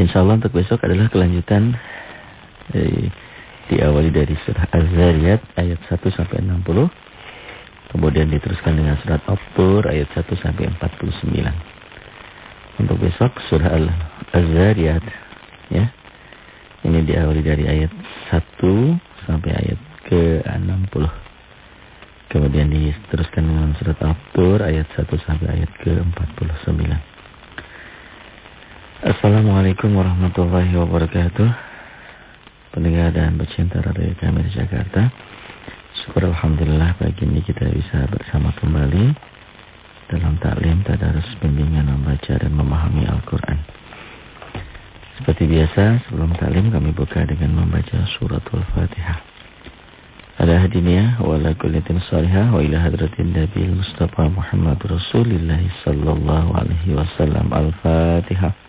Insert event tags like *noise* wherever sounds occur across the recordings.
Insya Allah untuk besok adalah kelanjutan dari, diawali dari surah Az-Zariyat ayat 1 sampai 60. Kemudian diteruskan dengan surat At-Tur ayat 1 sampai 49. Untuk besok surah Az-Zariyat ya. Ini diawali dari ayat 1 sampai ayat ke-60. Kemudian diteruskan dengan surat Al-Tur ayat 1 sampai ayat ke-49. Assalamualaikum warahmatullahi wabarakatuh. Pendengar dan pecinta radio kami di Jakarta Syukur Alhamdulillah pagi ini kita bisa bersama kembali Dalam taklim tadarus bimbingan membaca dan memahami Al-Quran. Seperti biasa sebelum taklim kami buka dengan membaca surat Al-Fatihah Ala hadiniyah wa ala kulitin salihah wa ila hadratin Nabi Mustafa Muhammad Rasulillah sallallahu alaihi wasallam. Al-Fatihah.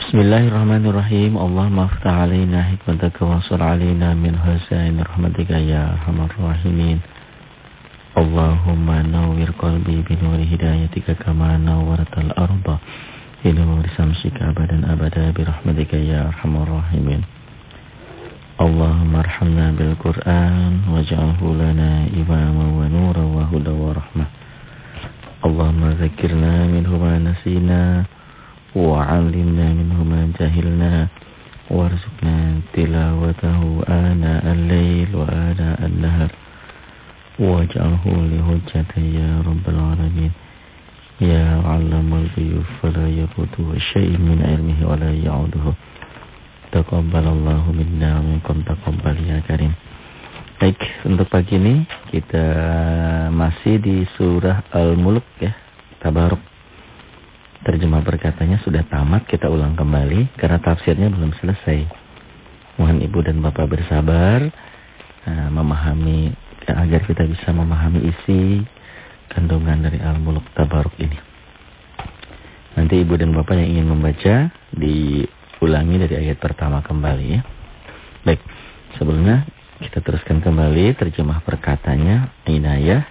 بسم الله الرحمن الرحيم اللهم افتح علينا حكمتك وانصر علينا من حسين رحمتك يا أرحم الراحمين اللهم نور قلبي بنور هدايتك كما نورت الأرض بنور شمسك أبدا أبدا برحمتك يا أرحم الراحمين اللهم ارحمنا بالقرآن واجعله لنا إماما ونورا وهدى ورحمة اللهم ذكرنا منه ما نسينا وعلمنا منه ما جهلنا وارزقنا تلاوته آناء الليل وآناء النهر واجعله لهجة يا رب العالمين يا علم الغيوب فلا يفوته شيء من علمه ولا يعوده Taqabbalallahu minna minkum taqabbal ya karim. Baik, untuk pagi ini kita masih di surah Al-Mulk ya, Tabaruk. Terjemah perkatanya sudah tamat, kita ulang kembali karena tafsirnya belum selesai. Mohon ibu dan bapak bersabar, uh, memahami agar kita bisa memahami isi kandungan dari Al-Mulk Tabaruk ini. Nanti ibu dan bapak yang ingin membaca di ulangi dari ayat pertama kembali ya. Baik, sebelumnya kita teruskan kembali terjemah perkatanya Inayah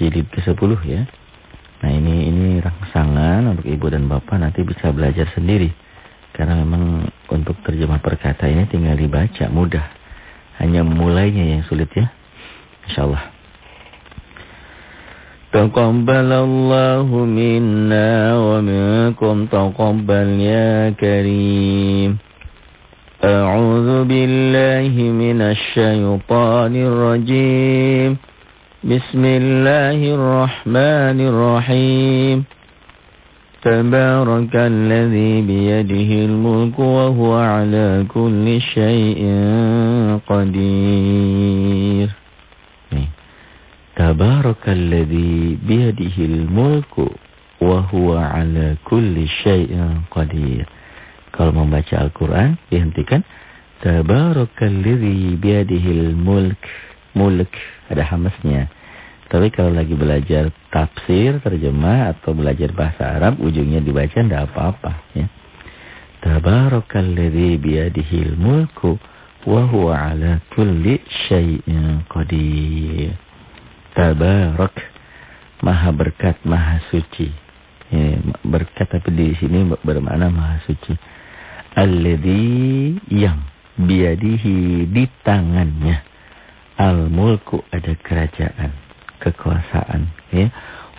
jilid ke-10 ya. Nah, ini ini rangsangan untuk ibu dan bapak nanti bisa belajar sendiri. Karena memang untuk terjemah perkata ini tinggal dibaca mudah. Hanya mulainya yang sulit ya. Insyaallah. تقبل الله منا ومنكم تقبل يا كريم أعوذ بالله من الشيطان الرجيم بسم الله الرحمن الرحيم. تبارك الذي بيده الملك وهو على كل شيء قدير. تبارك الذي بيده الملك وهو على كل شيء قدير. Kalau membaca Al-Qur'an تبارك الذي بيده الملك Mulk ada hamasnya. Tapi kalau lagi belajar tafsir, terjemah atau belajar bahasa Arab ujungnya dibaca tidak apa-apa ya. Tabarakalladzi biyadihil mulku wa huwa ala kulli syai'in qadir. Tabarak. Maha berkat, maha suci. Ya, berkat tapi di sini bermakna maha suci. Alladhi yang biadihi di tangannya. Al-mulku ada kerajaan, kekuasaan. Ya.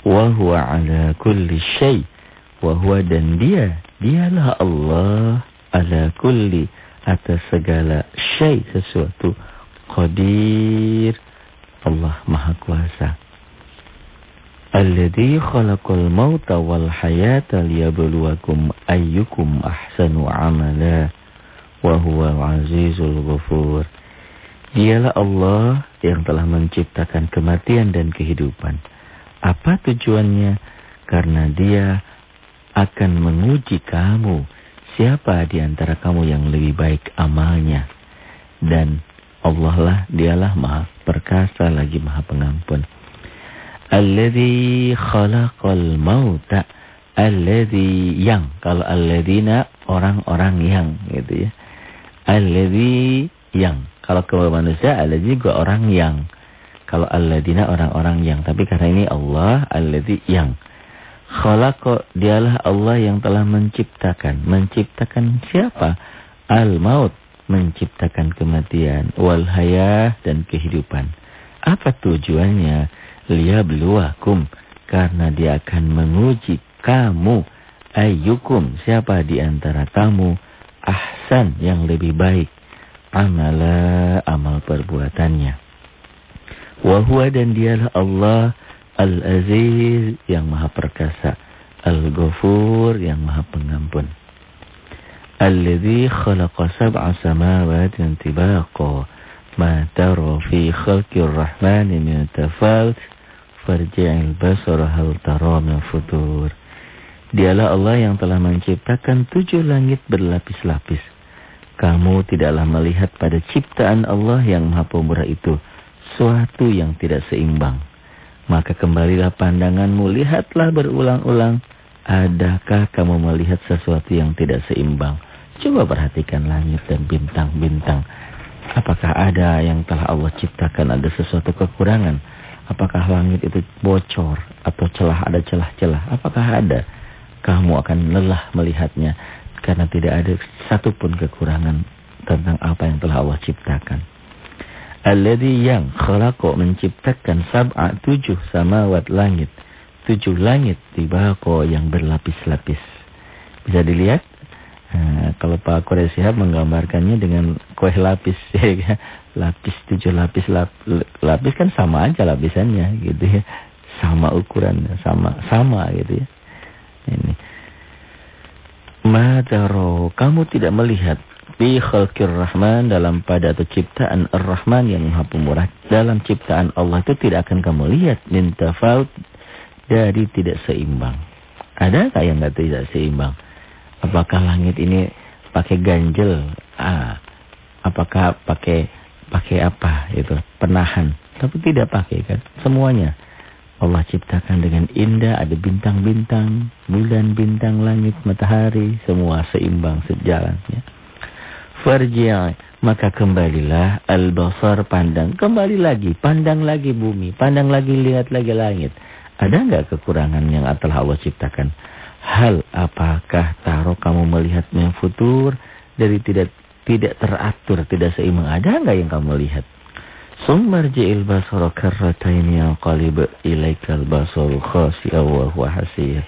Wahuwa ala kulli syai. Wahuwa dan dia, dialah Allah ala kulli atas segala syai sesuatu. Qadir Allah Maha Kuasa. Alladhi khalaqal mauta wal hayata liyabluwakum ayyukum ahsanu amala wa huwal azizul ghafur. Dialah Allah yang telah menciptakan kematian dan kehidupan. Apa tujuannya? Karena dia akan menguji kamu siapa di antara kamu yang lebih baik amalnya? Dan Allah lah, dialah maha perkasa lagi maha pengampun. Alladhi khalaqal mauta. Alladhi yang. Kalau alladhina orang-orang yang gitu ya. Alladhi yang. Kalau ke manusia alladhi juga orang yang. Kalau alladhina orang-orang yang. Tapi karena ini Allah alladhi yang. Khalaqa dialah Allah yang telah menciptakan. Menciptakan siapa? Al-maut. Menciptakan kematian. Wal hayah dan kehidupan. Apa tujuannya? liyabluwakum karena dia akan menguji kamu ayyukum siapa di antara kamu ahsan yang lebih baik amala amal perbuatannya wa huwa dan dialah Allah al-aziz yang maha perkasa al-ghafur yang maha pengampun alladzi khalaqa sab'a samawati tibaqa ma tara fi khalqir rahmani min tafawut farji'il basara hal tara min futur. Dialah Allah yang telah menciptakan tujuh langit berlapis-lapis. Kamu tidaklah melihat pada ciptaan Allah yang maha pemurah itu suatu yang tidak seimbang. Maka kembalilah pandanganmu, lihatlah berulang-ulang. Adakah kamu melihat sesuatu yang tidak seimbang? Coba perhatikan langit dan bintang-bintang. Apakah ada yang telah Allah ciptakan ada sesuatu kekurangan? Apakah langit itu bocor atau celah ada celah-celah? Apakah ada? Kamu akan lelah melihatnya karena tidak ada satupun kekurangan tentang apa yang telah Allah ciptakan. Alladhi yang khalaqa menciptakan sab'a tujuh samawat langit. Tujuh langit tibaqo yang berlapis-lapis. Bisa dilihat? Nah, kalau Pak Quraish menggambarkannya dengan kue lapis. *laughs* Ya, lapis tujuh lapis lap, lapis kan sama aja lapisannya gitu ya sama ukurannya sama sama gitu ya ini madaro kamu tidak melihat bi khalqir rahman dalam pada atau ciptaan ar-rahman yang maha pemurah. Dalam ciptaan Allah itu tidak akan kamu lihat. Min tafawut dari tidak seimbang. Ada tak yang tidak seimbang? Apakah langit ini pakai ganjel? Ah apakah pakai pakai apa itu? Penahan. Tapi tidak pakai kan? Semuanya Allah ciptakan dengan indah ada bintang-bintang bulan bintang langit matahari semua seimbang sejalan ya farji' maka kembalilah al-basar pandang kembali lagi pandang lagi bumi pandang lagi lihat lagi langit ada enggak kekurangan yang telah Allah ciptakan hal apakah taruh kamu melihat yang futur dari tidak tidak teratur, tidak seimbang. Ada enggak yang kamu lihat? Summarji'il basara karratain yang qalib ilaikal basaru khasi'a wa huwa hasiyah.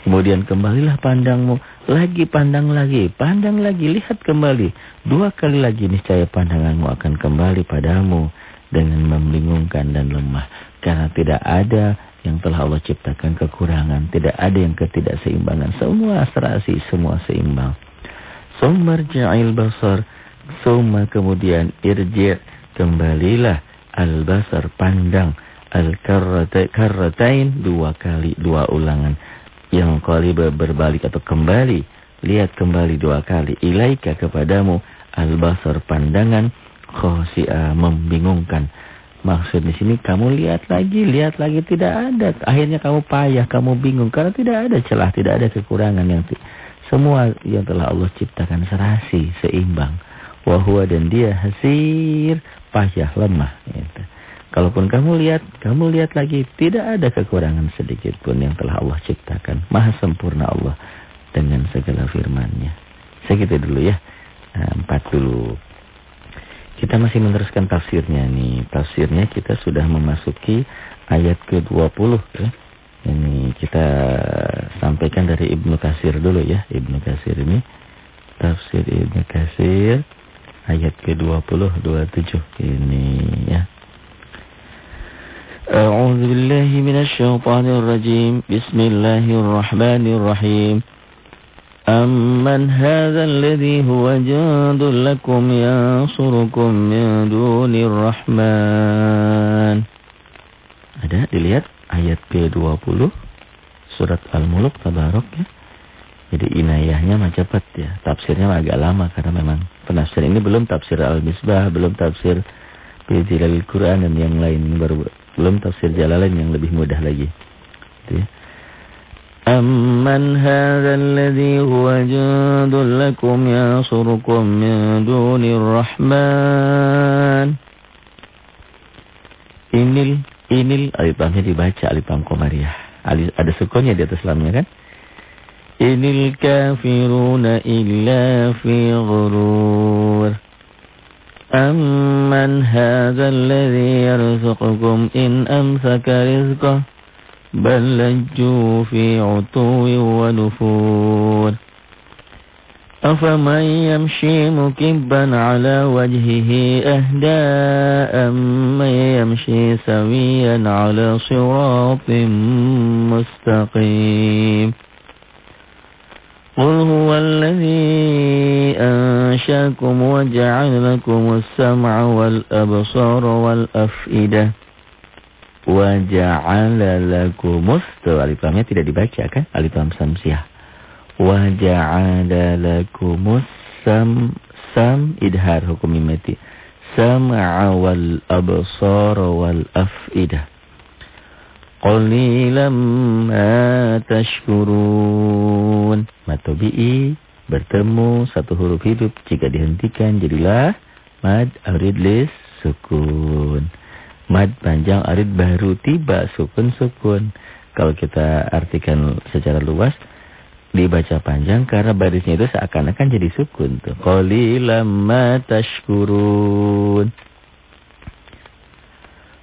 Kemudian kembalilah pandangmu, lagi pandang lagi, pandang lagi, lihat kembali. Dua kali lagi niscaya pandanganmu akan kembali padamu dengan membingungkan dan lemah. Karena tidak ada yang telah Allah ciptakan kekurangan, tidak ada yang ketidakseimbangan. Semua serasi, semua seimbang. Summarja'il basar. Summa kemudian irji' kembalilah al-basar pandang al-karratain dua kali dua ulangan. Yang kali berbalik atau kembali lihat kembali dua kali. Ilaika kepadamu al-basar pandangan khosi'a membingungkan. Maksud di sini kamu lihat lagi lihat lagi tidak ada. Akhirnya kamu payah kamu bingung karena tidak ada celah tidak ada kekurangan yang semua yang telah Allah ciptakan serasi, seimbang. Wahua dan dia hasir, payah, lemah. Gitu. Kalaupun kamu lihat, kamu lihat lagi, tidak ada kekurangan sedikit pun yang telah Allah ciptakan. Maha sempurna Allah dengan segala firman-Nya. Segitu dulu ya. Nah, empat dulu. Kita masih meneruskan tafsirnya nih. Tafsirnya kita sudah memasuki ayat ke-20 ya. Ini kita sampaikan dari Ibnu Kasir dulu ya. Ibnu Kasir ini tafsir Ibnu Kasir ayat ke-20 27 ini ya. A'udzu billahi minasyaitonir rajim. Bismillahirrahmanirrahim. Amman hadzal ladzi huwa jandul lakum yansurukum min dunir rahman. Ada dilihat ayat ke-20 surat Al-Mulk Tabarok ya. Jadi inayahnya mah cepat ya. Tafsirnya agak lama karena memang penafsir ini belum tafsir Al-Misbah, belum tafsir al Quran dan yang lain baru belum tafsir Jalalain yang lebih mudah lagi. Gitu ya. Amman hadzal ladzi huwa jundul lakum yansurukum min dunir rahman. Inil inil alif lamnya dibaca alif lam komariah. Ada sukunnya di atas lamnya kan? إن الكافرون إلا في غرور. أمن هذا الذي يرزقكم إن أمسك رزقه بل لجوا في عتو ونفور. أفمن يمشي مكبا على وجهه أهداء أمن يمشي سويا على صراط مستقيم. قل هو الذي أنشاكم وجعل لكم السمع والأبصار والأفئدة وجعل لكم alif lamnya tidak dibaca kan alif lam samsiah waja'ala lakumus sam sam idhar hukum mimati sam'a wal absar wal af'idah Qalilam ma tashkurun. Matobi'i bertemu satu huruf hidup. Jika dihentikan jadilah mad arid lis sukun. Mad panjang arid baru tiba sukun sukun. Kalau kita artikan secara luas dibaca panjang karena barisnya itu seakan-akan jadi sukun tuh. Qalilam tashkurun.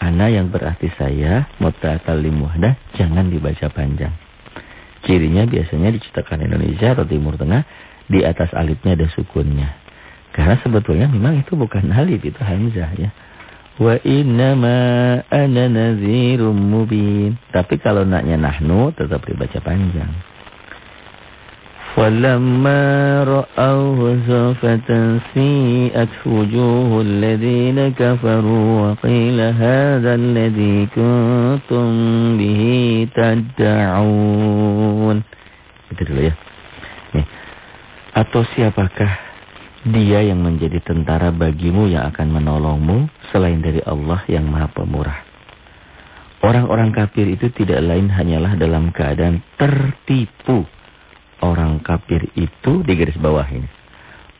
Ana yang berarti saya, muta'atal limuhdah, jangan dibaca panjang. Cirinya biasanya diciptakan Indonesia atau Timur Tengah, di atas alifnya ada sukunnya. Karena sebetulnya memang itu bukan *laughs* alif, itu hamzah ya. Wa innama ana nazirum mubin. Tapi kalau naknya nahnu tetap dibaca panjang. فلما رأوه زلفة سيئت وجوه الذين كفروا وقيل هذا الذي كنتم به تدعون itu dulu ya Nih. atau siapakah dia yang menjadi tentara bagimu yang akan menolongmu selain dari Allah yang maha pemurah orang-orang kafir itu tidak lain hanyalah dalam keadaan tertipu orang kafir itu di garis bawah ini.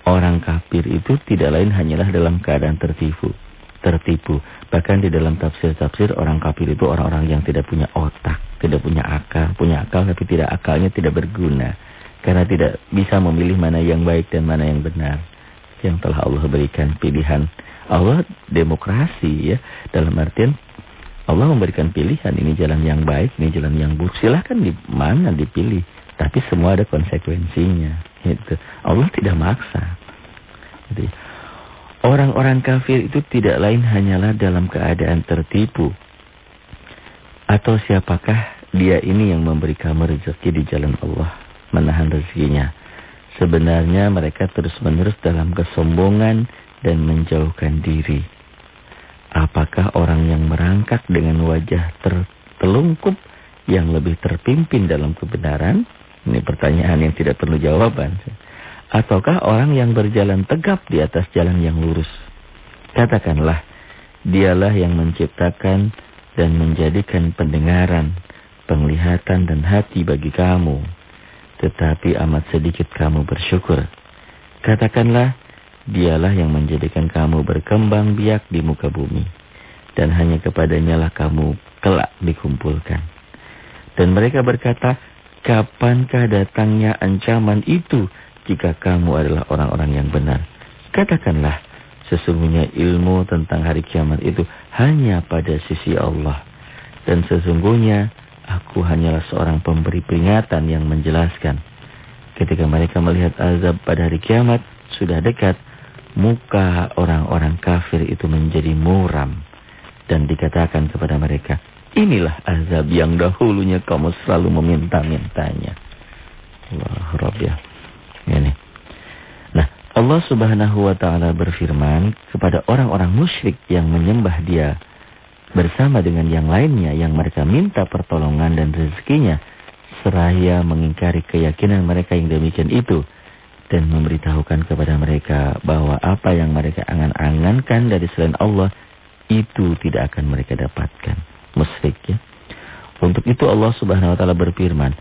Orang kafir itu tidak lain hanyalah dalam keadaan tertipu. Tertipu. Bahkan di dalam tafsir-tafsir orang kafir itu orang-orang yang tidak punya otak, tidak punya akal, punya akal tapi tidak akalnya tidak berguna. Karena tidak bisa memilih mana yang baik dan mana yang benar. Yang telah Allah berikan pilihan. Allah demokrasi ya. Dalam artian Allah memberikan pilihan ini jalan yang baik, ini jalan yang buruk. Silahkan di mana dipilih. Tapi semua ada konsekuensinya. Gitu. Allah tidak maksa. Orang-orang kafir itu tidak lain hanyalah dalam keadaan tertipu. Atau siapakah dia ini yang memberi kamu rezeki di jalan Allah. Menahan rezekinya. Sebenarnya mereka terus-menerus dalam kesombongan dan menjauhkan diri. Apakah orang yang merangkak dengan wajah tertelungkup yang lebih terpimpin dalam kebenaran? Ini pertanyaan yang tidak perlu jawaban. Ataukah orang yang berjalan tegap di atas jalan yang lurus? Katakanlah, dialah yang menciptakan dan menjadikan pendengaran, penglihatan dan hati bagi kamu. Tetapi amat sedikit kamu bersyukur. Katakanlah, dialah yang menjadikan kamu berkembang biak di muka bumi. Dan hanya kepadanya lah kamu kelak dikumpulkan. Dan mereka berkata, Kapankah datangnya ancaman itu jika kamu adalah orang-orang yang benar? Katakanlah, sesungguhnya ilmu tentang hari kiamat itu hanya pada sisi Allah. Dan sesungguhnya aku hanyalah seorang pemberi peringatan yang menjelaskan. Ketika mereka melihat azab pada hari kiamat sudah dekat, muka orang-orang kafir itu menjadi muram dan dikatakan kepada mereka, inilah azab yang dahulunya kamu selalu meminta-mintanya. Allah Rabb ya. Ini. Nah, Allah Subhanahu wa taala berfirman kepada orang-orang musyrik yang menyembah Dia bersama dengan yang lainnya yang mereka minta pertolongan dan rezekinya seraya mengingkari keyakinan mereka yang demikian itu dan memberitahukan kepada mereka bahwa apa yang mereka angan-angankan dari selain Allah itu tidak akan mereka dapatkan. Musyrik ya. Untuk itu Allah Subhanahu wa taala berfirman,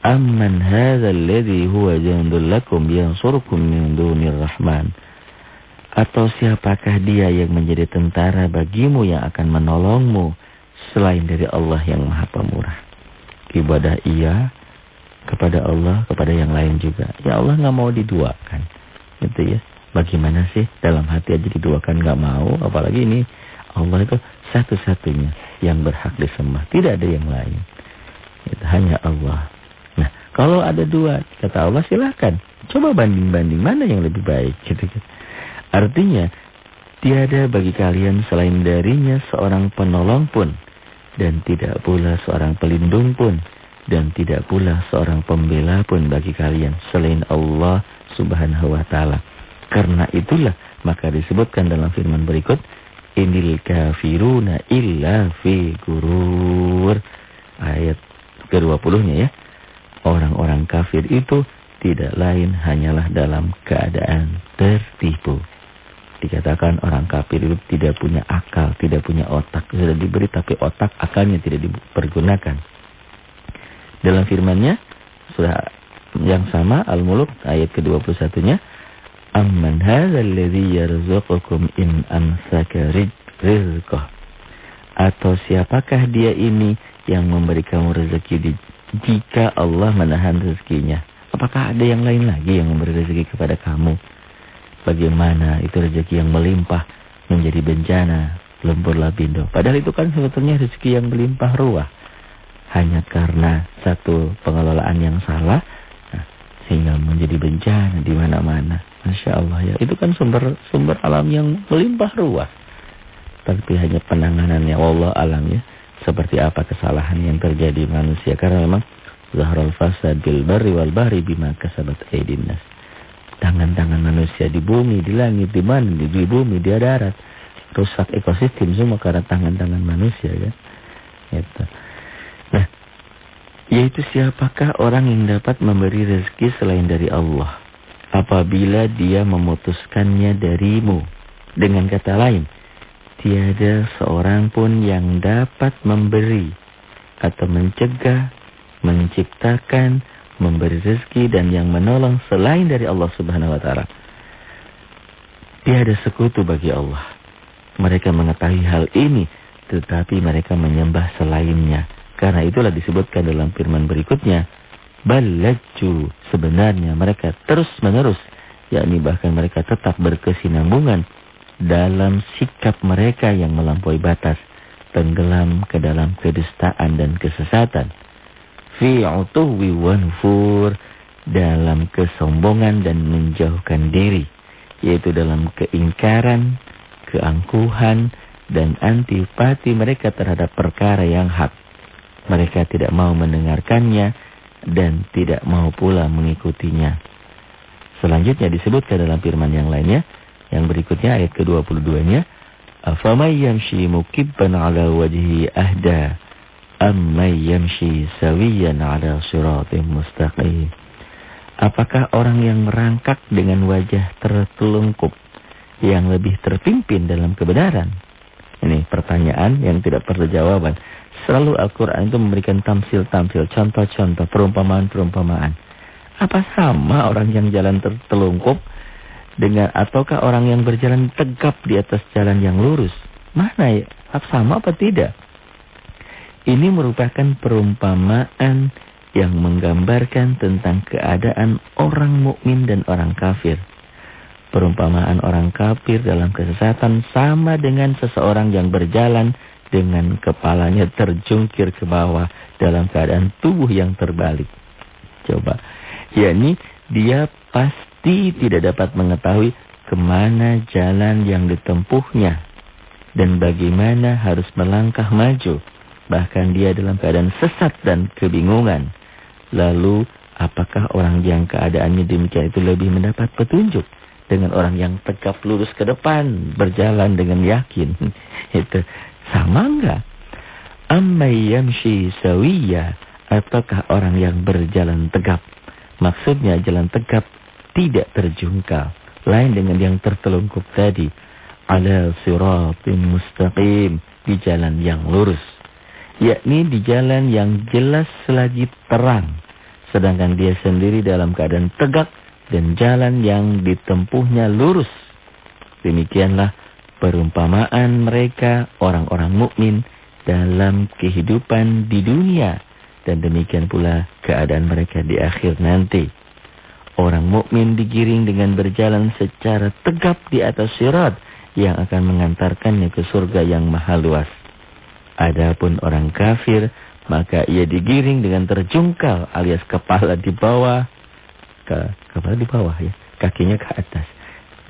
"Amman hadzal ladzi huwa jandul lakum yansurukum min dunir rahman?" Atau siapakah dia yang menjadi tentara bagimu yang akan menolongmu selain dari Allah yang Maha Pemurah? Ibadah iya, kepada Allah, kepada yang lain juga. Ya Allah nggak mau diduakan. Gitu ya. Bagaimana sih dalam hati aja diduakan nggak mau, apalagi ini Allah itu satu-satunya yang berhak disembah, tidak ada yang lain. Itu hanya Allah. Nah, kalau ada dua, kata Allah silakan. Coba banding-banding mana yang lebih baik gitu kan. Artinya tiada bagi kalian selain darinya seorang penolong pun dan tidak pula seorang pelindung pun dan tidak pula seorang pembela pun bagi kalian selain Allah Subhanahu wa taala. Karena itulah maka disebutkan dalam firman berikut inil kafiruna illa fi gurur ayat ke-20-nya ya. Orang-orang kafir itu tidak lain hanyalah dalam keadaan tertipu. Dikatakan orang kafir itu tidak punya akal, tidak punya otak. Sudah diberi tapi otak akalnya tidak dipergunakan. Dalam firman-Nya surah yang sama Al-Mulk ayat ke-21-nya Amman hadzal ladzi yarzuqukum in amsaka rizqah Atau siapakah dia ini yang memberi kamu rezeki jika Allah menahan rezekinya? Apakah ada yang lain lagi yang memberi rezeki kepada kamu? Bagaimana itu rezeki yang melimpah menjadi bencana, lembur labindo. Padahal itu kan sebetulnya rezeki yang melimpah ruah hanya karena satu pengelolaan yang salah nah, sehingga menjadi bencana di mana-mana. Masya Allah ya, itu kan sumber sumber alam yang melimpah ruah. Tapi hanya penanganannya Allah alam ya. Seperti apa kesalahan yang terjadi manusia karena memang zahrul fasad bil barri wal bahri bima kasabat aydin nas. Tangan-tangan manusia di bumi, di langit, di mana, di, di bumi, di darat. Rusak ekosistem semua karena tangan-tangan manusia ya. Gitu. Nah, yaitu siapakah orang yang dapat memberi rezeki selain dari Allah apabila dia memutuskannya darimu. Dengan kata lain, tiada seorang pun yang dapat memberi atau mencegah, menciptakan, memberi rezeki dan yang menolong selain dari Allah Subhanahu wa taala. Tiada sekutu bagi Allah. Mereka mengetahui hal ini tetapi mereka menyembah selainnya. Karena itulah disebutkan dalam firman berikutnya. Balaju sebenarnya mereka terus menerus. yakni bahkan mereka tetap berkesinambungan. Dalam sikap mereka yang melampaui batas. Tenggelam ke dalam kedustaan dan kesesatan. Fi'utuwi wanfur. Dalam kesombongan dan menjauhkan diri. Yaitu dalam keingkaran, keangkuhan, dan antipati mereka terhadap perkara yang hak. Mereka tidak mau mendengarkannya dan tidak mau pula mengikutinya. Selanjutnya disebutkan dalam firman yang lainnya, yang berikutnya ayat ke-22-nya, "Afamay yamshi mukibban 'ala wajhi ahda ammay yamshi sawiyan 'ala siratim mustaqim?" Apakah orang yang merangkak dengan wajah tertelungkup yang lebih terpimpin dalam kebenaran? Ini pertanyaan yang tidak perlu jawaban. Selalu Al-Quran itu memberikan tamsil-tamsil, contoh-contoh, perumpamaan-perumpamaan. Apa sama orang yang jalan tertelungkup dengan ataukah orang yang berjalan tegap di atas jalan yang lurus? Mana ya? Apa sama apa tidak? Ini merupakan perumpamaan yang menggambarkan tentang keadaan orang mukmin dan orang kafir. Perumpamaan orang kafir dalam kesesatan sama dengan seseorang yang berjalan dengan kepalanya terjungkir ke bawah dalam keadaan tubuh yang terbalik. Coba, yakni dia pasti tidak dapat mengetahui ke mana jalan yang ditempuhnya dan bagaimana harus melangkah maju. Bahkan dia dalam keadaan sesat dan kebingungan. Lalu apakah orang yang keadaannya demikian itu lebih mendapat petunjuk dengan orang yang tegap lurus ke depan berjalan dengan yakin? *laughs* itu sama enggak? Ammay yamshi sawiya ataukah orang yang berjalan tegap? Maksudnya jalan tegap tidak terjungkal. Lain dengan yang tertelungkup tadi. Ala siratim mustaqim. Di jalan yang lurus. Yakni di jalan yang jelas selagi terang. Sedangkan dia sendiri dalam keadaan tegak dan jalan yang ditempuhnya lurus. Demikianlah perumpamaan mereka orang-orang mukmin dalam kehidupan di dunia dan demikian pula keadaan mereka di akhir nanti. Orang mukmin digiring dengan berjalan secara tegap di atas sirat yang akan mengantarkannya ke surga yang maha luas. Adapun orang kafir, maka ia digiring dengan terjungkal alias kepala di bawah, ke, kepala di bawah ya, kakinya ke atas,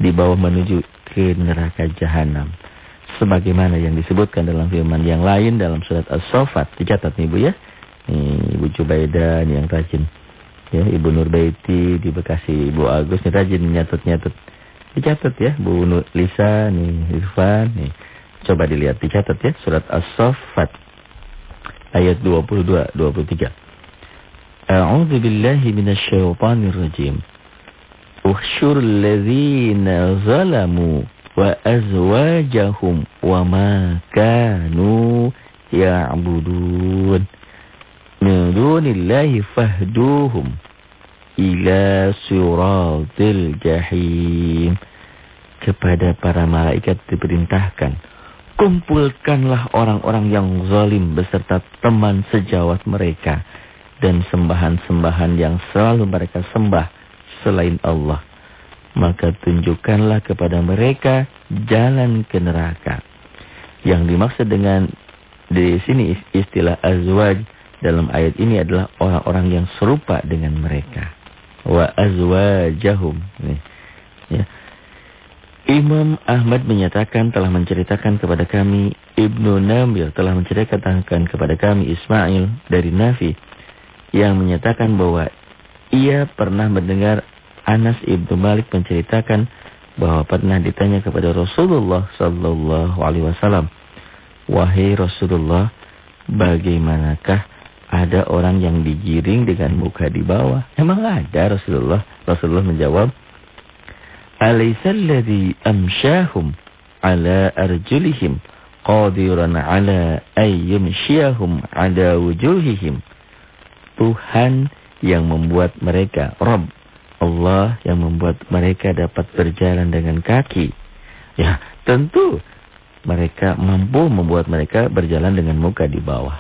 di bawah menuju ke neraka jahanam. Sebagaimana yang disebutkan dalam firman yang lain dalam surat As-Saffat, dicatat nih Bu ya. Nih Ibu Jubaidah yang rajin. Ya Ibu Nurbaiti di Bekasi Ibu Agus nih rajin nyatet-nyatet. Dicatat ya Bu Nur Lisa nih Irfan nih. Coba dilihat dicatat ya surat As-Saffat ayat 22 23 A'udzu billahi minasyaitonir rajim Uhsyur ladzina zalamu wa azwajahum wa ma kanu ya'budun min dunillahi fahduhum ila suratil jahim. Kepada para malaikat diperintahkan, kumpulkanlah orang-orang yang zalim beserta teman sejawat mereka dan sembahan-sembahan yang selalu mereka sembah selain Allah. Maka tunjukkanlah kepada mereka jalan ke neraka. Yang dimaksud dengan di sini istilah azwaj dalam ayat ini adalah orang-orang yang serupa dengan mereka. Wa azwajahum. Nih. Ya. Imam Ahmad menyatakan telah menceritakan kepada kami Ibnu Namir telah menceritakan kepada kami Ismail dari Nafi yang menyatakan bahwa ia pernah mendengar Anas Ibnu Malik menceritakan bahwa pernah ditanya kepada Rasulullah sallallahu alaihi wasallam, "Wahai Rasulullah, bagaimanakah ada orang yang digiring dengan muka di bawah. Emang ada Rasulullah. Rasulullah menjawab, Alaisalladhi amsyahum ala arjulihim qadiran ala ayyumsyahum ala wujuhihim. Tuhan yang membuat mereka, Rabb, Allah yang membuat mereka dapat berjalan dengan kaki. Ya, tentu mereka mampu membuat mereka berjalan dengan muka di bawah.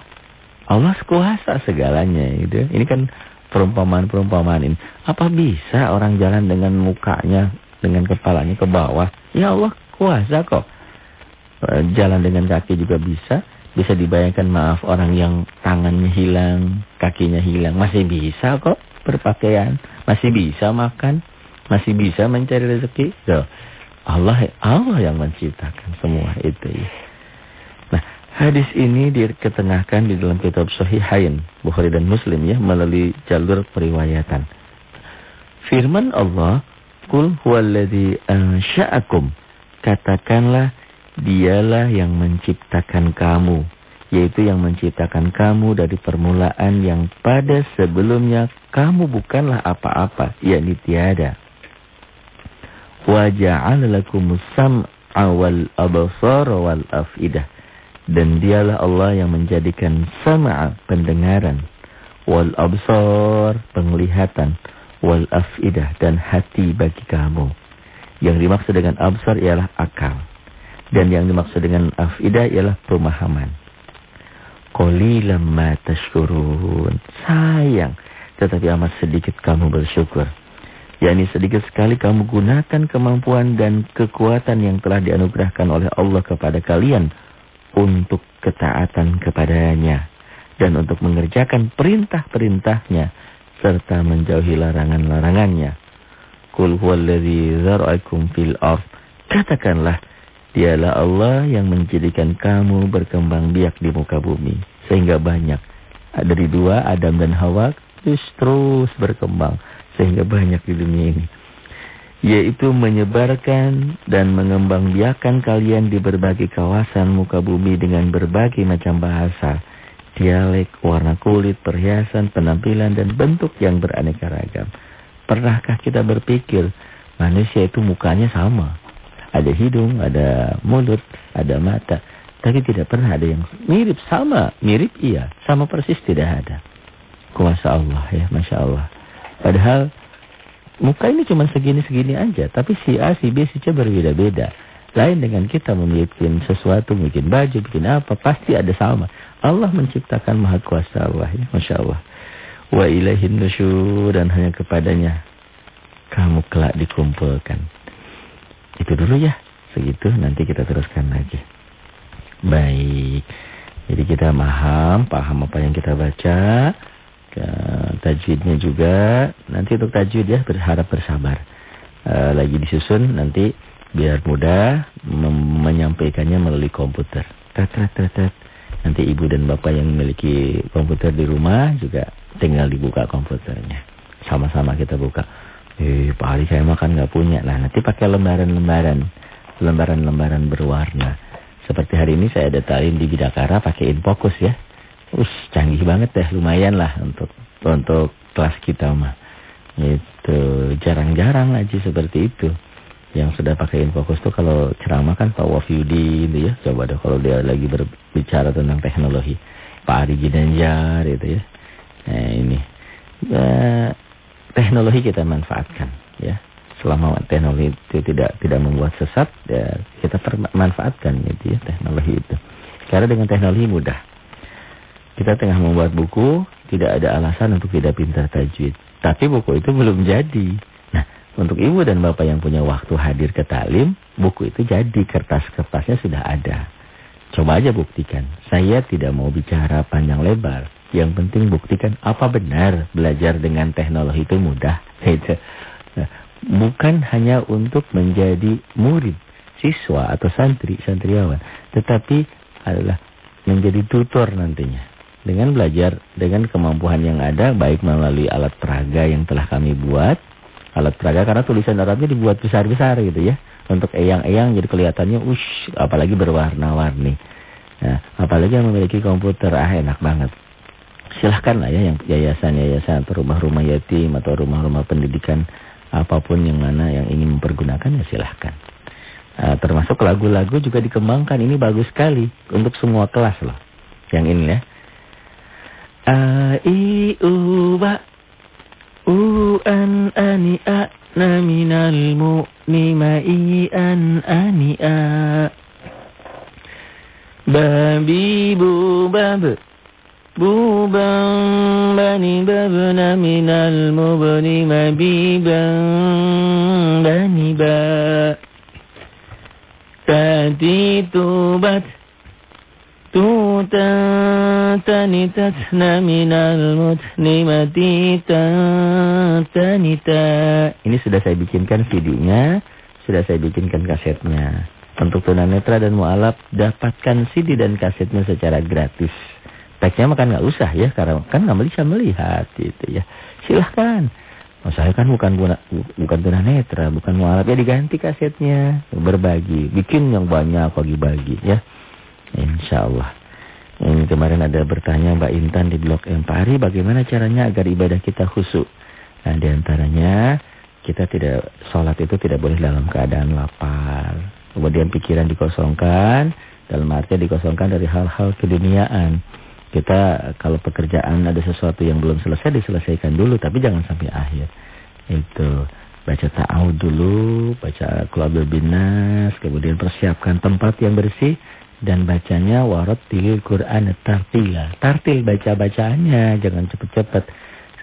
Allah kuasa segalanya gitu. Ini kan perumpamaan-perumpamaan ini. Apa bisa orang jalan dengan mukanya, dengan kepalanya ke bawah? Ya Allah kuasa kok. Eh, jalan dengan kaki juga bisa. Bisa dibayangkan maaf orang yang tangannya hilang, kakinya hilang. Masih bisa kok berpakaian. Masih bisa makan. Masih bisa mencari rezeki. So, Allah Allah yang menciptakan semua itu ya. Hadis ini diketengahkan di dalam kitab Sahihain Bukhari dan Muslim ya melalui jalur periwayatan. Firman Allah, "Qul huwallazi ansha'akum." Katakanlah dialah yang menciptakan kamu, yaitu yang menciptakan kamu dari permulaan yang pada sebelumnya kamu bukanlah apa-apa, yakni tiada. Wa ja'ala sam'a wal absara wal afidah dan dialah Allah yang menjadikan sama pendengaran, wal absar penglihatan, wal afidah dan hati bagi kamu. Yang dimaksud dengan absar ialah akal. Dan yang dimaksud dengan afidah ialah pemahaman. Qalilam ma tashkurun. Sayang, tetapi amat sedikit kamu bersyukur. yakni sedikit sekali kamu gunakan kemampuan dan kekuatan yang telah dianugerahkan oleh Allah kepada kalian untuk ketaatan kepadanya dan untuk mengerjakan perintah-perintahnya serta menjauhi larangan-larangannya. Qul huwallazi zara'akum fil ard. Katakanlah, dialah Allah yang menjadikan kamu berkembang biak di muka bumi. Sehingga banyak. Dari dua, Adam dan Hawa, terus terus berkembang. Sehingga banyak di dunia ini. Yaitu menyebarkan dan mengembang biakan kalian di berbagai kawasan muka bumi dengan berbagai macam bahasa. Dialek, warna kulit, perhiasan, penampilan, dan bentuk yang beraneka ragam. Pernahkah kita berpikir manusia itu mukanya sama? Ada hidung, ada mulut, ada mata. Tapi tidak pernah ada yang mirip sama. Mirip iya, sama persis tidak ada. Kuasa Allah ya, Masya Allah. Padahal muka ini cuma segini-segini aja. Tapi si A, si B, si C berbeda-beda. Lain dengan kita memiliki sesuatu, bikin baju, bikin apa. Pasti ada sama. Allah menciptakan maha kuasa Allah ya, Masya Allah wa ilaihin nusyur dan hanya kepadanya kamu kelak dikumpulkan. Itu dulu ya. Segitu nanti kita teruskan lagi. Baik. Jadi kita paham, paham apa yang kita baca. Tajwidnya juga. Nanti untuk tajwid ya berharap bersabar. Uh, lagi disusun nanti biar mudah menyampaikannya melalui komputer. Nanti ibu dan bapak yang memiliki komputer di rumah juga tinggal dibuka komputernya. Sama-sama kita buka. Eh, Pak Ali saya makan nggak punya. Nah, nanti pakai lembaran-lembaran. Lembaran-lembaran berwarna. Seperti hari ini saya detailin di Bidakara pakai Infokus ya. Us, canggih banget deh, lumayan lah untuk untuk kelas kita mah. Itu jarang-jarang aja seperti itu yang sudah pakai infokus tuh kalau ceramah kan Pak Wafiudi itu ya. Coba deh kalau dia lagi berbicara tentang teknologi. Pak Ari Ginanjar itu ya. Nah ini. Eh, teknologi kita manfaatkan ya. Selama teknologi itu tidak tidak membuat sesat ya kita manfaatkan gitu ya teknologi itu. Karena dengan teknologi mudah. Kita tengah membuat buku, tidak ada alasan untuk tidak pintar tajwid. Tapi buku itu belum jadi. Untuk ibu dan bapak yang punya waktu hadir ke talim, buku itu jadi, kertas-kertasnya sudah ada. Coba aja buktikan. Saya tidak mau bicara panjang lebar. Yang penting buktikan apa benar belajar dengan teknologi itu mudah. *laughs* Nah, bukan hanya untuk menjadi murid, siswa atau santri, santriawan. Tetapi adalah menjadi tutor nantinya. Dengan belajar, dengan kemampuan yang ada, baik melalui alat peraga yang telah kami buat, alat peraga karena tulisan Arabnya dibuat besar-besar gitu ya. Untuk eyang-eyang jadi kelihatannya ush, apalagi berwarna-warni. Nah, apalagi yang memiliki komputer, ah enak banget. Silahkan lah ya yang yayasan-yayasan atau rumah-rumah yatim atau rumah-rumah pendidikan apa pun yang mana yang ingin mempergunakan ya silahkan. Nah, termasuk lagu-lagu juga dikembangkan. Ini bagus sekali untuk semua kelas loh. Yang ini ya. A, I, U, Ba, U an ani a na minal mu'ni ma'i an ani a Babi bu bab Bu bang bani babna minal mubni minal. Ini sudah saya bikinkan videonya, sudah saya bikinkan kasetnya. Untuk tunanetra dan mualaf dapatkan CD dan kasetnya secara gratis. Teksnya makan nggak usah ya, karena kan nggak bisa melihat gitu ya. Silahkan. Oh, saya kan bukan bukan tunanetra, bukan mualaf ya diganti kasetnya, berbagi, bikin yang banyak bagi-bagi ya. Insya Allah. Ini kemarin ada bertanya Mbak Intan di blog Empari bagaimana caranya agar ibadah kita khusyuk. Nah di antaranya kita tidak sholat itu tidak boleh dalam keadaan lapar. Kemudian pikiran dikosongkan, dalam arti dikosongkan dari hal-hal keduniaan. Kita kalau pekerjaan ada sesuatu yang belum selesai diselesaikan dulu, tapi jangan sampai akhir. Itu baca ta'awud dulu, baca keluarga binas, kemudian persiapkan tempat yang bersih dan bacanya warat tilil Quran tartila. Tartil baca-bacaannya, jangan cepat-cepat.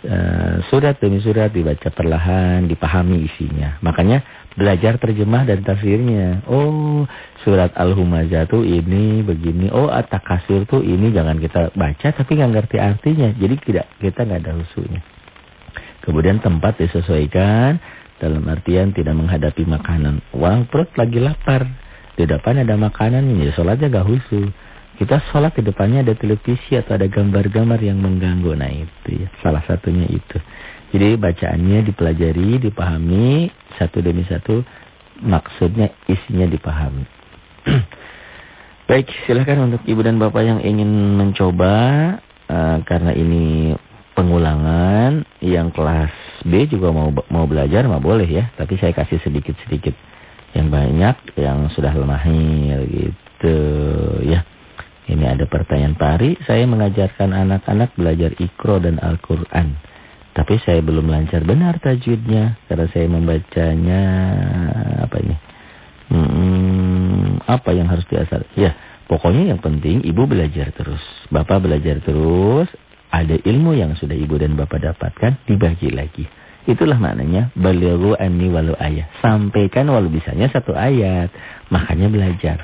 Uh, surat demi surat dibaca perlahan, dipahami isinya. Makanya belajar terjemah dan tafsirnya. Oh, surat Al-Humazah tuh ini begini. Oh, At-Takasur tuh ini jangan kita baca tapi nggak ngerti artinya. Jadi tidak kita nggak ada usulnya. Kemudian tempat disesuaikan, Dalam artian tidak menghadapi makanan. Uang perut lagi lapar. Di depan ada makanan, ya sholatnya gak husu. Kita sholat di depannya ada televisi atau ada gambar-gambar yang mengganggu. Nah itu ya, salah satunya itu. Jadi bacaannya dipelajari, dipahami, satu demi satu, maksudnya isinya dipahami. *clears throat* Baik, silahkan untuk ibu dan bapak yang ingin mencoba, uh, karena ini pengulangan, yang kelas B juga mau mau belajar, mau boleh ya. Tapi saya kasih sedikit-sedikit yang banyak, yang sudah lemahir gitu ya. Ini ada pertanyaan pari, saya mengajarkan anak-anak belajar ikro dan Al-Quran. Tapi saya belum lancar benar tajwidnya, karena saya membacanya, apa ini, Hmm, apa yang harus diasal? Ya, pokoknya yang penting ibu belajar terus. Bapak belajar terus. Ada ilmu yang sudah ibu dan bapak dapatkan, dibagi lagi. Itulah maknanya balighu anni walau ayat. Sampaikan walau bisanya satu ayat. Makanya belajar.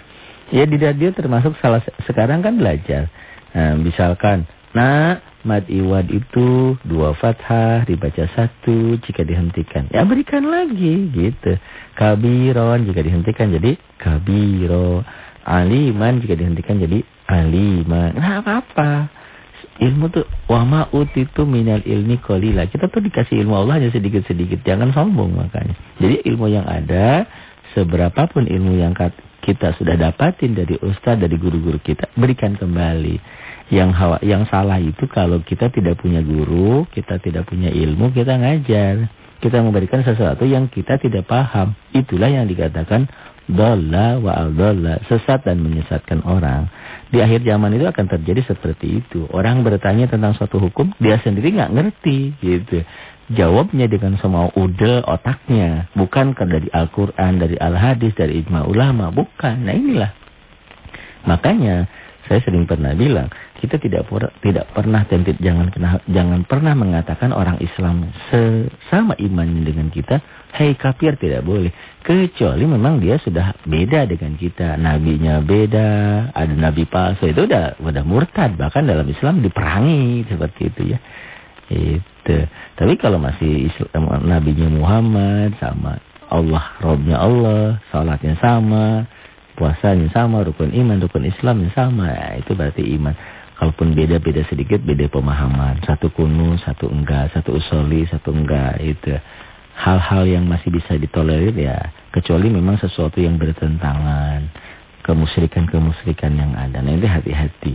Ya di radio termasuk salah sekarang kan belajar. Nah, misalkan, nah mad iwad itu dua fathah dibaca satu jika dihentikan. Ya berikan lagi gitu. Kabiron jika dihentikan jadi kabiro. Aliman jika dihentikan jadi aliman. Nah apa-apa. Ilmu tuh wama itu minal ilmi kolila. Kita tuh dikasih ilmu Allah hanya sedikit-sedikit. Jangan sombong makanya. Jadi ilmu yang ada seberapapun ilmu yang kita sudah dapatin dari ustaz, dari guru-guru kita, berikan kembali. Yang hawa, yang salah itu kalau kita tidak punya guru, kita tidak punya ilmu, kita ngajar. Kita memberikan sesuatu yang kita tidak paham. Itulah yang dikatakan dolla wa al sesat dan menyesatkan orang. Di akhir zaman itu akan terjadi seperti itu. Orang bertanya tentang suatu hukum, dia sendiri nggak ngerti gitu. Jawabnya dengan semua udah otaknya, bukan dari Al-Qur'an, dari Al-Hadis, dari ijma ulama, bukan. Nah, inilah. Makanya saya sering pernah bilang, kita tidak tidak pernah dan jangan jangan pernah mengatakan orang Islam sesama iman dengan kita, hei kafir tidak boleh. Kecuali memang dia sudah beda dengan kita, nabinya beda, ada nabi palsu itu udah udah murtad, bahkan dalam Islam diperangi seperti itu ya. Itu. Tapi kalau masih Islam, nabinya Muhammad sama Allah, Robnya Allah, salatnya sama, puasanya sama, rukun iman, rukun Islam sama, ya, itu berarti iman. Kalaupun beda-beda sedikit, beda pemahaman. Satu kuno, satu enggak, satu usoli, satu enggak. Itu hal-hal yang masih bisa ditolerir ya. Kecuali memang sesuatu yang bertentangan. Kemusyrikan-kemusyrikan yang ada. Nah ini hati-hati.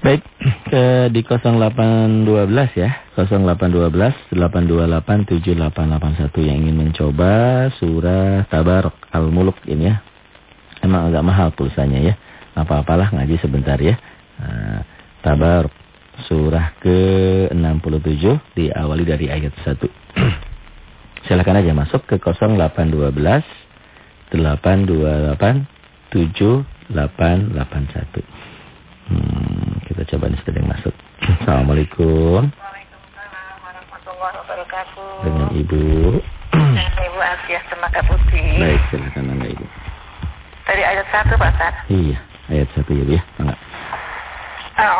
Baik, ke di 0812 ya. 0812 828 7881 yang ingin mencoba surah Tabarok Al-Muluk ini ya. Emang agak mahal pulsanya ya. Apa-apalah ngaji sebentar ya. Nah, tabar surah ke-67 diawali dari ayat 1. *clears throat* Silakan aja masuk ke 0812 828 7881. Hmm, kita coba nih sedang masuk. *clears throat* Assalamualaikum. Waalaikumsalam warahmatullahi wabarakatuh. Dengan Ibu. Ibu Asia Semaka Putih. Baik, silakan Anda Ibu. Dari ayat 1 Pak Ustaz. Iya, ayat 1 ya, Bu ya.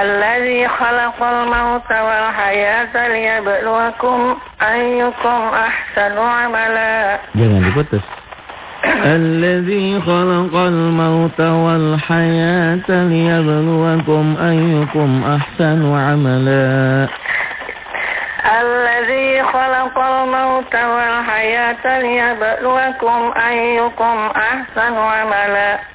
الذي خلق الموت والحياة ليبلوكم أيكم أحسن عملا. Jangan diputus. الذي خلق الموت والحياة ليبلوكم أيكم أحسن عملا. الذي خلق الموت والحياة ليبلوكم أيكم أحسن عملا.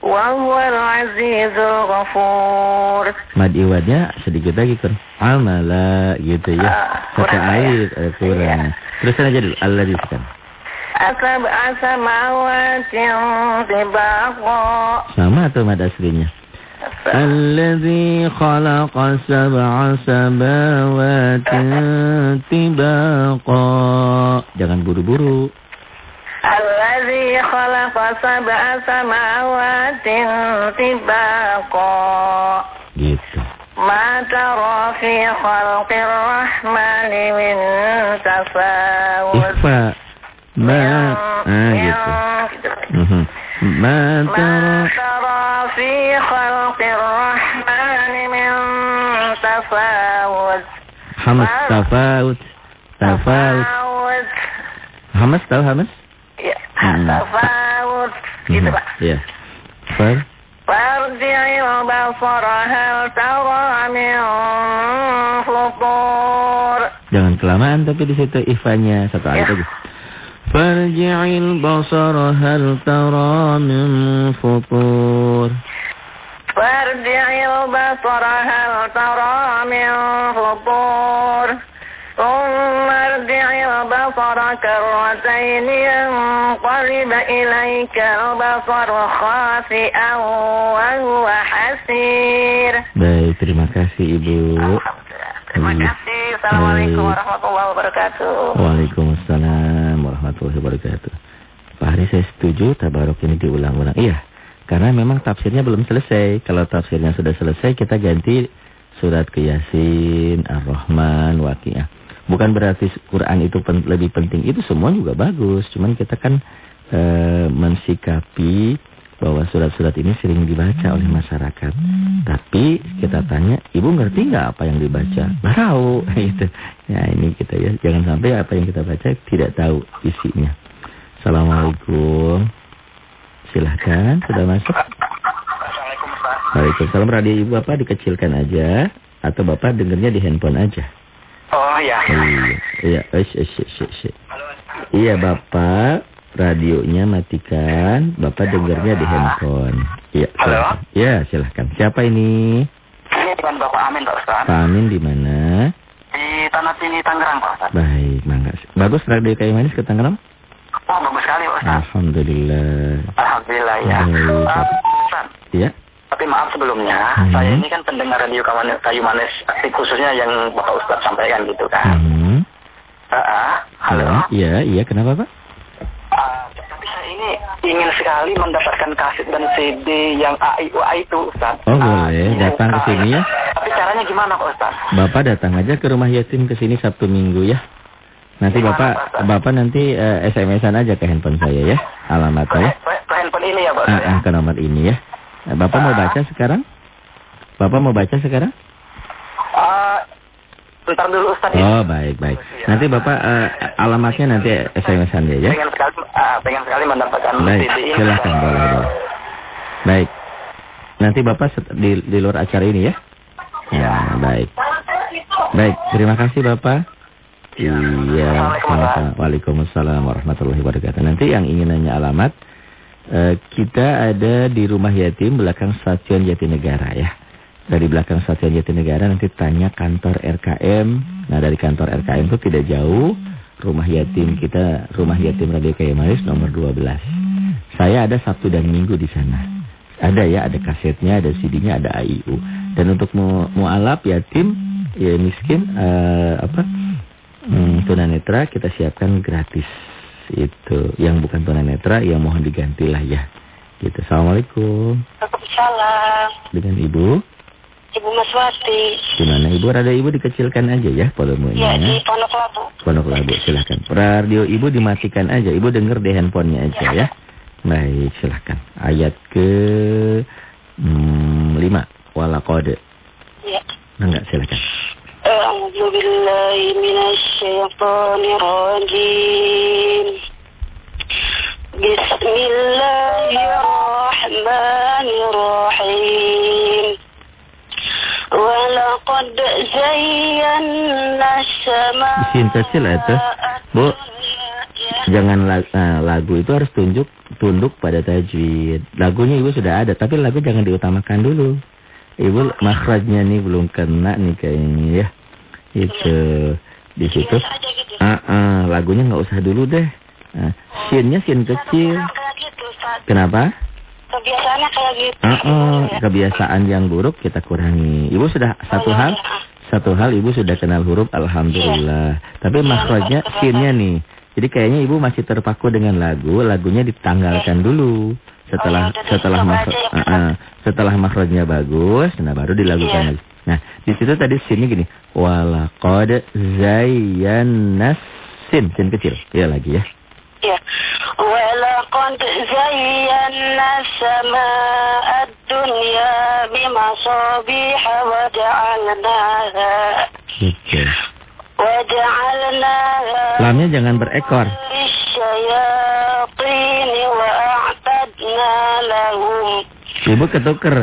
Wahwal azizul ghafur. Mad iwadnya sedikit lagi kan. Amala gitu ya. Uh, Satu air ya. kurang. Iya. Teruskan aja dulu. Allah diskan. Asab asamawatin tibaqa. Sama atau mad aslinya? Alladhi khalaqa sab'a sabawatin tibaqa. Jangan buru-buru. الذي خلق سبع سماوات طباقا Gitu. ما ترى في خلق الرحمن من تفاوت gitu. Ma ما tara. ترى في خلق الرحمن من تفاوت tafawut. Tafawut. تفاوت Hamas tahu tafawud gitu Pak. Ya. Far. Farji'il basara hal tara min futur. Jangan kelamaan tapi di situ ifanya satu ayat ya. aja. Farji'il basara hal tara min futur. Farji'il basara hal tara min futur. كرتين ينقلب إليك البصر خاسئا وهو حسير Baik, terima kasih Ibu. Alhamdulillah. Terima Iya. kasih. Assalamualaikum Baik. warahmatullahi wabarakatuh. Waalaikumsalam warahmatullahi wabarakatuh. Pak Hari saya setuju tabarok ini diulang-ulang. Iya, karena memang tafsirnya belum selesai. Kalau tafsirnya sudah selesai, kita ganti surat ke Yasin, Ar-Rahman, Waqiah. Bukan berarti Quran itu pen- lebih penting. Itu semua juga bagus. Cuman kita kan eh, mensikapi bahwa surat-surat ini sering dibaca oleh masyarakat. Tapi kita tanya, ibu ngerti nggak apa yang dibaca? Nggak tahu. *laughs* Gitu. Ya ini kita ya, jangan sampai apa yang kita baca tidak tahu isinya. Assalamualaikum. Silahkan, sudah masuk. Assalamualaikum Ustaz. Waalaikumsalam. Radio ibu apa dikecilkan aja atau bapak dengernya di handphone aja? Oh iya. Iya, iya, Ish, ish, ish, ish. Halo. Iya bapak, radionya matikan, bapak dengernya di handphone. Iya. Halo? Iya, silahkan. Siapa ini? Ini dengan Bapak Amin Pak Ustaz. Pak Amin di mana? Di Tanah Tinggi Tangerang Pak Ustaz. Baik, mangga. Bagus radio kayu manis ke Tangerang? Oh bagus sekali Pak Ustaz. Alhamdulillah. Alhamdulillah ya. Baik. Uh, Ustaz, Iya. Tapi maaf sebelumnya, Hmm. saya ini kan pendengar radio kawan kayu manis, khususnya yang Bapak Ustaz sampaikan gitu kan. Hmm. Ah, ah, halo. Iya, iya. Kenapa Pak? Ah, tapi saya ini ingin sekali mendapatkan kaset dan CD yang AIUA itu Ustaz. Oh, Ah, boleh. ini Datang ke sini ya. Tapi caranya gimana Pak Ustaz? Bapak datang aja ke rumah yatim ke sini Sabtu Minggu ya. Nanti Di mana, Bapak Pak? Bapak nanti eh, SMS-an aja ke handphone saya ya. Alamatnya ya. ke- ke handphone ini ya Pak Ah, ah, ke nomor ini ya. Eh, Bapak mau baca sekarang? Bapak mau baca sekarang? Bentar dulu Ustaz. ya. Oh, baik, baik. Nanti Bapak eh, alamatnya nanti SMS-an dia ya. Pengen sekali, ah, pengen sekali mendapatkan Baik, CD ini. silahkan boleh, boleh. Baik. Nanti Bapak di, di luar acara ini ya. Ya, baik. Baik, terima kasih Bapak. Iya. Waalaikumsalam warahmatullahi wabarakatuh. Nanti yang ingin nanya alamat, kita ada di rumah yatim belakang stasiun Jatinegara ya. Dari belakang stasiun Jatinegara nanti tanya kantor RKM. Nah dari kantor RKM itu tidak jauh. Rumah yatim kita, rumah yatim Radio Kayu Manis nomor 12. Saya ada Sabtu dan Minggu di sana. Ada ya, ada kasetnya, ada CD-nya, ada AIU. Dan untuk mu mualaf yatim, ya miskin, eh, apa, hmm, tunanetra kita siapkan gratis. Itu yang bukan tunanetra, yang mohon digantilah ya. Gitu. Assalamualaikum. Waalaikumsalam. Dengan ibu, Ibu Maswati. di mana ibu? Rada ibu dikecilkan aja ya volumenya. Ya, di Pondok Labu. Pondok Labu, silakan. Radio ibu dimatikan aja, ibu denger di handphonenya aja ya. Baik, silakan. Ayat ke hmm, lima, wala kode. Ya. Enggak, silakan. أعوذ بالله من الشيطان الرجيم بسم الله الرحمن الرحيم ولقد زينا السماء Mesin kecil itu, Bu. Jangan la- eh, lagu itu harus tunjuk tunduk pada tajwid. Lagunya ibu sudah ada, tapi lagu jangan diutamakan dulu. Ibu makhrajnya nih belum kena nih kayaknya ya. Itu di situ. Ah, ah, lagunya nggak usah dulu deh. Nah, sinnya sin kecil. Gitu. Kenapa? Kebiasaannya kayak gitu. Ah, ah, kebiasaan yang buruk kita kurangi. Ibu sudah satu hal, satu hal ibu sudah kenal huruf alhamdulillah. Tapi makhrajnya sinnya nih. Jadi kayaknya ibu masih terpaku dengan lagu, lagunya ditanggalkan dulu setelah oh, ya, setelah makh uh, uh, setelah makhrajnya bagus nah baru dilakukan iya. lagi nah di situ tadi sini gini walaqad zayyannas sin sin kecil ya lagi ya Ya. Walaqad zayyana sama ad-dunya bimasabiha wa ja'alnaha. Oke. Wa ja'alnaha. Lamnya jangan berekor. Ibu ketuker.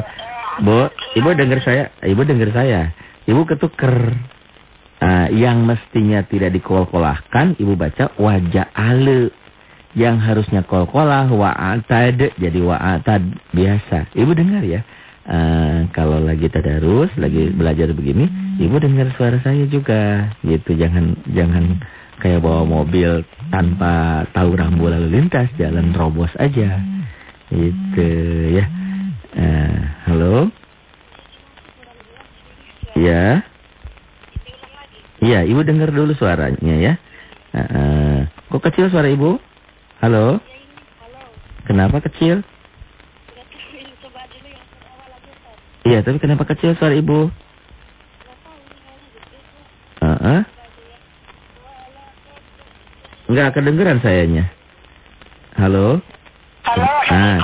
Bu, ibu dengar saya, ibu dengar saya. Ibu ketuker. Ah, yang mestinya tidak dikol-kolahkan, ibu baca wajah ale. Yang harusnya kol-kolah wa'atad jadi wa'atad biasa. Ibu dengar ya. Ah, kalau lagi tadarus, lagi belajar begini, ibu dengar suara saya juga. Gitu, jangan jangan kayak bawa mobil tanpa tahu rambu lalu lintas, jalan robos aja. Gitu ya. Eh, halo? Ya. Iya, ibu dengar dulu suaranya ya. Eh, eh. kok kecil suara ibu? Halo? Kenapa kecil? Iya, tapi kenapa kecil suara ibu? Heeh. Enggak kedengeran sayanya. Halo? Ah,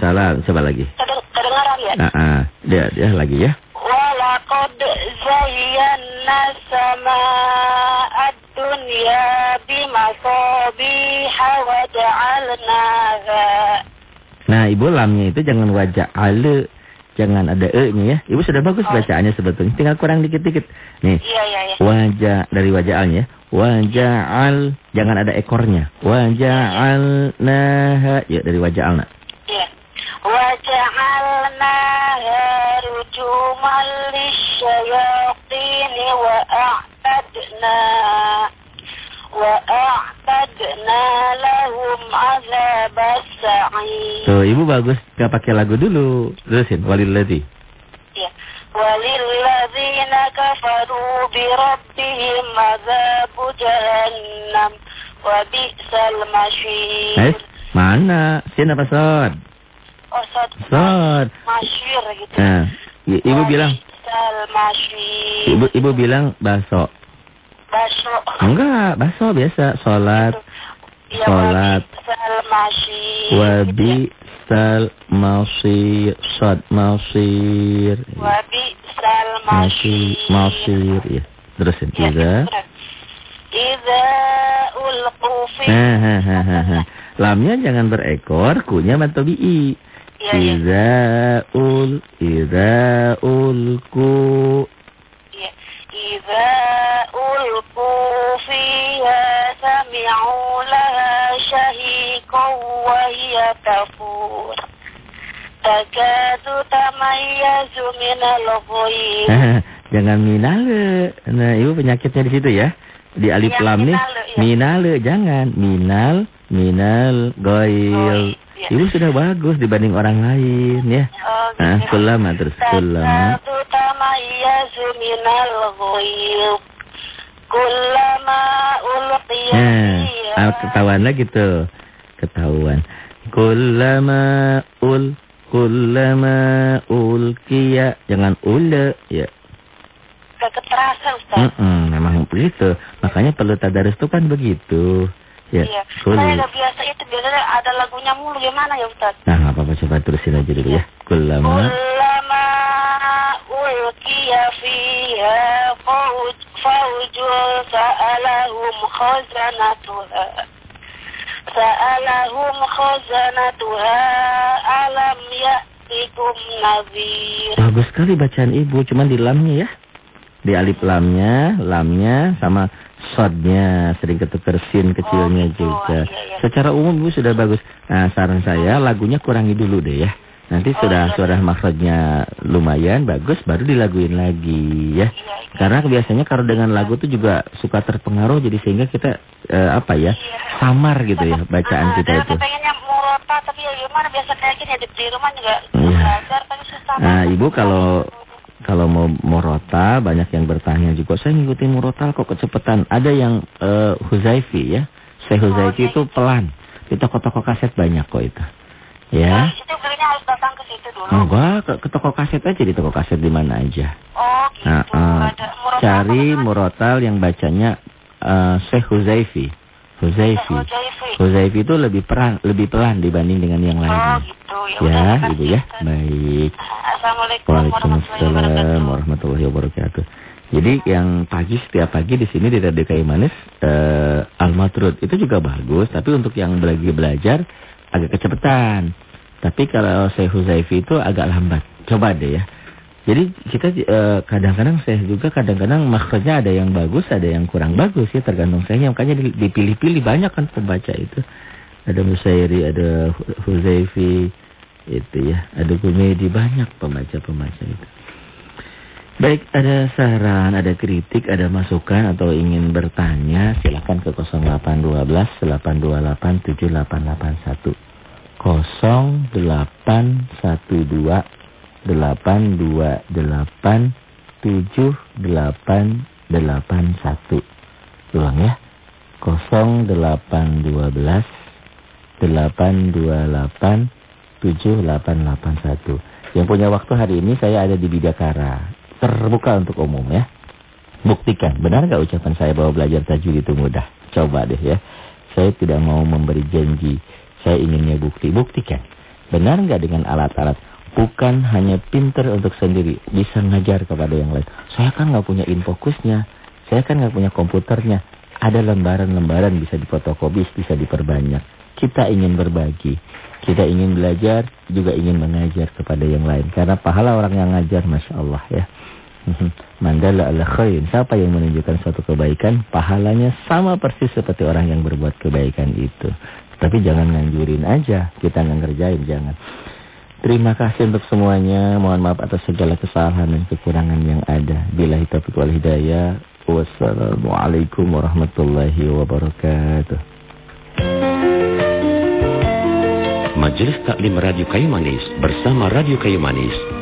salam. Coba lagi. Kedengaran ya? Ah, ah. Dia, dia lagi ya. Walakod zayyana sama'ad dunya bimasabiha wa ja'alnaha. Nah, ibu lamnya itu jangan wajah ale Jangan ada e-nya ya. Ibu sudah bagus oh. bacaannya sebetulnya. Tinggal kurang dikit-dikit. Nih. Iya, iya, iya. Wajah dari wajah ya. al Jangan ada ekornya. wajah al nah Ya, dari wajah al nak. Iya. Wajahalnaha rujuman lisyayatin wa'a'adna. Wa'a'adna. Tuh, ibu bagus nggak pakai lagu dulu. Terusin walil ladzi. Ya. Walilladzina kafaru bi rabbihim adzabu jahannam wa bi'sal masyir. Eh, mana? Sin apa sod? Oh, sod. Masyir gitu. Nah, ibu bilang. Ibu, ibu bilang baso. Enggak, baso biasa. Sholat, Ya, sholat. Wabi sal masir, sod masir. Wabisal Masih, masyir. masir, ya. Terusin, Ya, Iza. Iza ulqu fi. Lamnya jangan berekor, kunya matobi'i. Iya, iya. Iza ul, iza ulku. Ya. Iza ulqu laha syahiqan wa hiya tafur. Takadu tamayyazu minal ghayr. Nah, jangan minale. Nah, ibu penyakitnya di situ ya. Di alif Yang lam nih, minale, ya. minale jangan. Minal, minal, goil. Goil, ya. Ibu sudah bagus dibanding orang lain ya. Oh, gitu. kulama terus kulama. Kullama ulqiya Nah, ah, ketahuan lagi tuh. Ketahuan. Kullama ul kullama ulkiya jangan ule ya. Terasa Ustaz. Mm-mm, memang begitu. Makanya perlu tadarus itu kan begitu. Ya. Iya. Kul. Saya nggak biasa itu biasanya ada lagunya mulu gimana ya Ustaz? Nah, nggak apa-apa coba terusin aja dulu ya. Kullama Kullama ulqiya fiha khazanatuha. Sa'alahum khazanatuha alam ya'tikum nadhir. bagus sekali bacaan ibu, cuman di lamnya ya. Di alif lamnya, lamnya sama sodnya sering ketukar sin kecilnya Oh, gitu. juga. Iya, iya. Secara umum ibu sudah bagus. Nah, saran saya lagunya kurangi dulu deh ya. Nanti Oh, sudah iya. sudah maksudnya lumayan bagus baru dilaguin lagi ya. Iya, iya. Karena biasanya kalau dengan lagu tuh juga suka terpengaruh jadi sehingga kita eh, apa ya? Iya. samar gitu ya bacaan Ah, kita itu. saya pengennya murota tapi ya gimana biasa kayak gini di, di rumah juga Iya. belajar tapi susah. Nah, ibu kalau kalau mau murota banyak yang bertanya juga saya ngikutin murota kok kecepatan. Ada yang eh, Huzaifi ya. Syekh Huzaifi itu pelan. Di toko-toko kaset banyak kok itu. Ya. Itu belinya harus datang ke situ dulu. Enggak, ke, ke toko kaset aja di toko kaset di mana aja. Oh, gitu. Nah, uh, Ada murotal cari murotal yang bacanya uh, Syekh Huzaifi. Huzaifi. Oh, Huzaifi. Itu lebih pelan, lebih pelan dibanding dengan yang Oh, lainnya. gitu. Ya, Ya, udah, Ibu ya. Ustaz. Baik. Assalamualaikum warahmatullahi Waalaikumsalam wabarakatuh. warahmatullahi wabarakatuh. Jadi yang pagi setiap pagi di sini di Radio Kayu Manis eh, Al-Matrud itu juga bagus, tapi untuk yang lagi belajar agak kecepatan. Tapi kalau saya Huzaifi itu agak lambat. Coba deh ya. Jadi kita eh, kadang-kadang saya juga kadang-kadang maksudnya ada yang bagus, ada yang kurang bagus ya tergantung saya. Makanya di- dipilih-pilih banyak kan pembaca itu. Ada Musairi, ada Hu- Huzaifi, itu ya. Ada Gumedi banyak pembaca-pembaca itu. Baik, ada saran, ada kritik, ada masukan atau ingin bertanya, silakan ke 0812 828 7881. 0812 828 7881. Ulang ya. 0812 828 7881. Yang punya waktu hari ini saya ada di Bidakara. Terbuka untuk umum ya. Buktikan, benar nggak ucapan saya bahwa belajar tajwid itu mudah? Coba deh ya. Saya tidak mau memberi janji. Saya inginnya bukti. Buktikan. Benar nggak dengan alat-alat? Bukan hanya pinter untuk sendiri. Bisa ngajar kepada yang lain. Saya kan nggak punya infokusnya. Saya kan nggak punya komputernya. Ada lembaran-lembaran bisa difotokopi, bisa diperbanyak. Kita ingin berbagi. Kita ingin belajar, juga ingin mengajar kepada yang lain. Karena pahala orang yang ngajar, Masya Allah ya. Mandala ala khairin. Siapa yang menunjukkan suatu kebaikan, pahalanya sama persis seperti orang yang berbuat kebaikan itu. Tapi jangan nganjurin aja, kita ngerjain, jangan. Terima kasih untuk semuanya. Mohon maaf atas segala kesalahan dan kekurangan yang ada. Bila taufiq wal hidayah. Wassalamualaikum warahmatullahi wabarakatuh. Majelis Taklim Radio Kayu Manis bersama Radio Kayu Manis